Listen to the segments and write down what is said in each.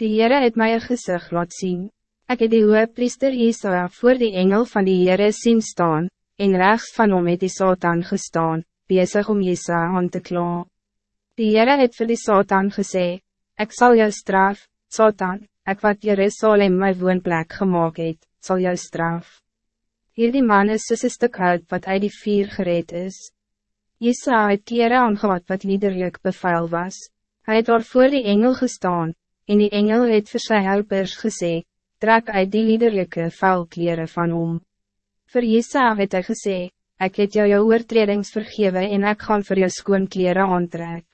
Die Heere het my een gezicht laat zien. Ik het die priester Isaiah voor die engel van die Heere zien staan, en rechts van hom het die Satan gestaan, bezig om Jesaja aan te kla. Die Heere het vir die Satan gesê, Ik zal jou straf, Satan, ik wat Jerusalem my woonplek gemaakt het, zal jou straf. Hier die man is soos een stuk hout wat uit die vier gereed is. Jesaja het kere aangewat wat liederlijk bevuil was. Hij het daar voor die engel gestaan, en die engel het vir sy helpers gesê, trek uit die liederlijke vuilkleren van om. Voor Jesaja het hy gesê, ek het jou jou oortredings vergewe en ek gaan vir jou skoon kleren aantrek.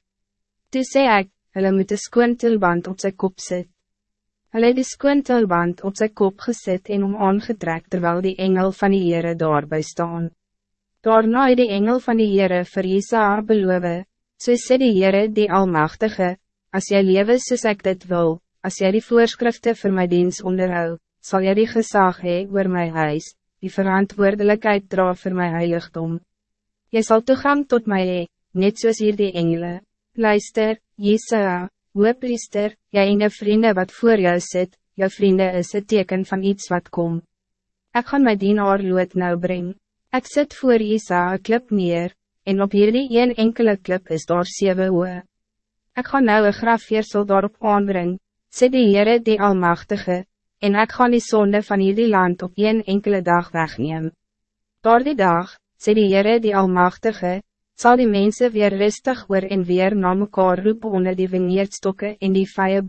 Toe sê ek, hulle moet een skoon tulband op zijn kop sit. Hulle het die skoon tulband op zijn kop gezet en om aangetrek terwijl die engel van die Heere daarby staan. Daarna het die engel van die Heere vir Jesaja beloof, so sê die Heere die Almachtige, as jy lewe soos ek dit wil, as jy die voorschriften voor my diens onderhou, sal jy die gezag hee oor my huis, die verantwoordelijkheid dra voor my heiligdom. Jy sal toegang tot my hee, net soos hier die engele. Luister, Jesaja, priester, jy en die vrienden wat voor jou zit, jou vrienden is het teken van iets wat kom. Ik gaan my dienaar lood nou brengen. Ik zit voor Isa een klip neer, en op hierdie een enkele klip is daar zeven oe. Ik ga nou een grafveersel daarop aanbring, sê die Heere die Almachtige, en ik ga die zonde van hierdie land op een enkele dag wegneem. Door die dag, sê die Heere die Almachtige, zal die mensen weer rustig weer en weer na mekaar roep onder die vineerdstokken en die vijie.